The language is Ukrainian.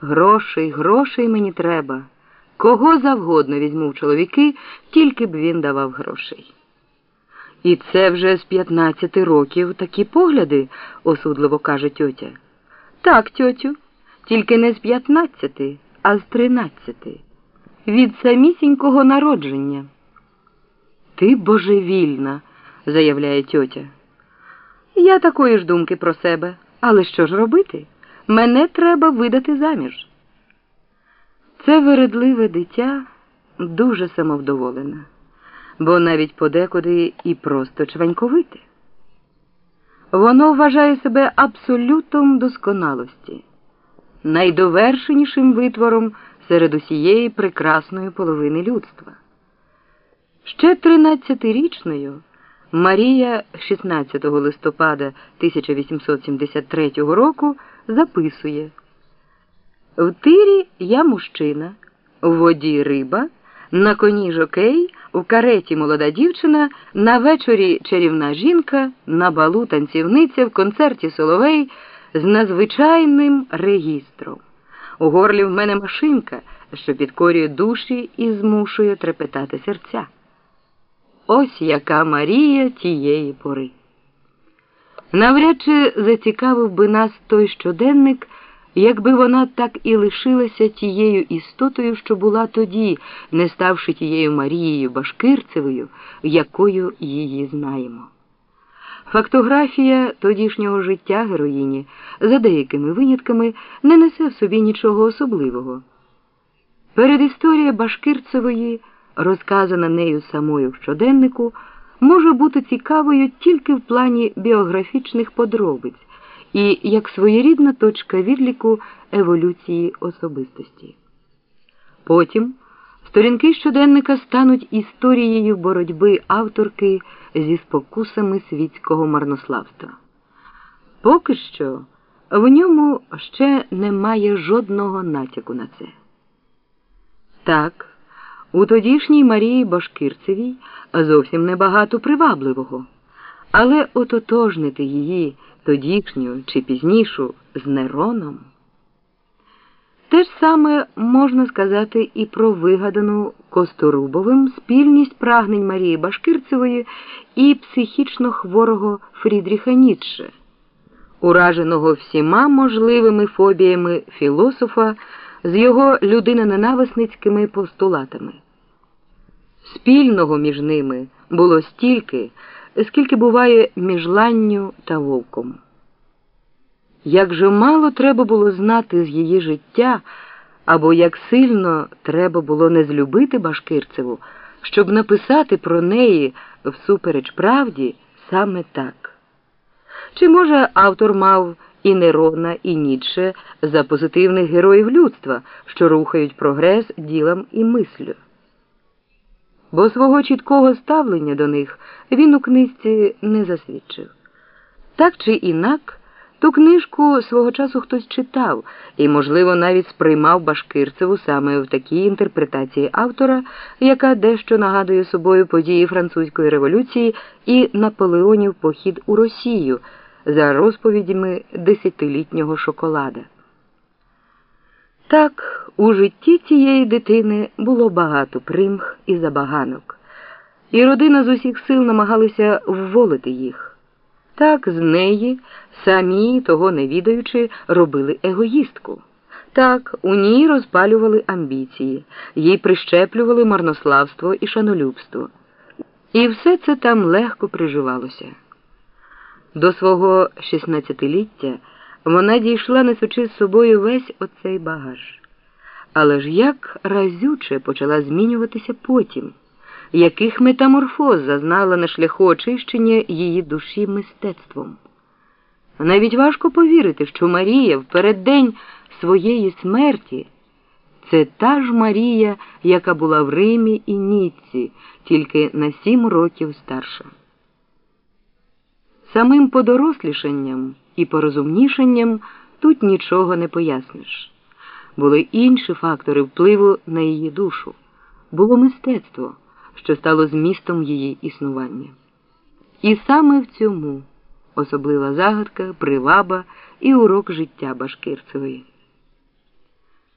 Грошей, грошей мені треба. Кого завгодно візьму в чоловіки, тільки б він давав грошей. І це вже з 15 років такі погляди, осудливо каже тьотя. Так, тьотю, тільки не з 15, а з 13. Від самісінького народження. Ти божевільна, заявляє тьотя. Я такої ж думки про себе. Але що ж робити? Мене треба видати заміж. Це вередливе дитя дуже самовдоволене, бо навіть подекуди і просто чваньковите. Воно вважає себе абсолютом досконалості, найдовершенішим витвором серед усієї прекрасної половини людства. Ще 13-річною Марія 16 листопада 1873 року записує В тирі я мужчина, в воді риба, на коні жокей, в кареті молода дівчина, на вечорі чарівна жінка, на балу танцівниця, в концерті Соловей з надзвичайним регістром. У горлі в мене машинка, що підкорює душі і змушує трепетати серця. Ось яка Марія тієї пори. Навряд чи зацікавив би нас той щоденник, якби вона так і лишилася тією істотою, що була тоді, не ставши тією Марією Башкирцевою, якою її знаємо. Фактографія тодішнього життя героїні, за деякими винятками, не несе в собі нічого особливого. Передісторія Башкирцевої розказана нею самою в щоденнику, може бути цікавою тільки в плані біографічних подробиць і як своєрідна точка відліку еволюції особистості. Потім сторінки щоденника стануть історією боротьби авторки зі спокусами світського марнославства. Поки що в ньому ще немає жодного натяку на це. Так. У тодішній Марії Башкирцевій зовсім небагато привабливого, але ототожнити її тодішню чи пізнішу з Нероном. Те ж саме можна сказати і про вигадану Косторубовим спільність прагнень Марії Башкирцевої і психічно хворого Фрідріха Ніцше, ураженого всіма можливими фобіями філософа з його людиноненависницькими постулатами. Спільного між ними було стільки, скільки буває між ланню та вовком. Як же мало треба було знати з її життя, або як сильно треба було не злюбити Башкирцеву, щоб написати про неї всупереч правді саме так. Чи може автор мав і Нерона, і Ніцше за позитивних героїв людства, що рухають прогрес ділом і мислю? Бо свого чіткого ставлення до них він у книжці не засвідчив. Так чи інак, ту книжку свого часу хтось читав і, можливо, навіть сприймав Башкирцеву саме в такій інтерпретації автора, яка дещо нагадує собою події французької революції і Наполеонів похід у Росію за розповідями десятилітнього шоколада. Так, у житті цієї дитини було багато примх і забаганок, і родина з усіх сил намагалася вволити їх. Так з неї, самі, того не відаючи, робили егоїстку. Так, у ній розпалювали амбіції, їй прищеплювали марнославство і шанолюбство. І все це там легко приживалося. До свого 16-ліття вона дійшла, несучи з собою весь оцей багаж. Але ж як разюче почала змінюватися потім, яких метаморфоз зазнала на шляху очищення її душі мистецтвом. Навіть важко повірити, що Марія в переддень своєї смерті це та ж Марія, яка була в Римі і Ніцці, тільки на сім років старша. Самим подорослішанням і порозумнішанням тут нічого не поясниш. Були інші фактори впливу на її душу, було мистецтво, що стало змістом її існування. І саме в цьому особлива загадка, приваба і урок життя Башкирцевої.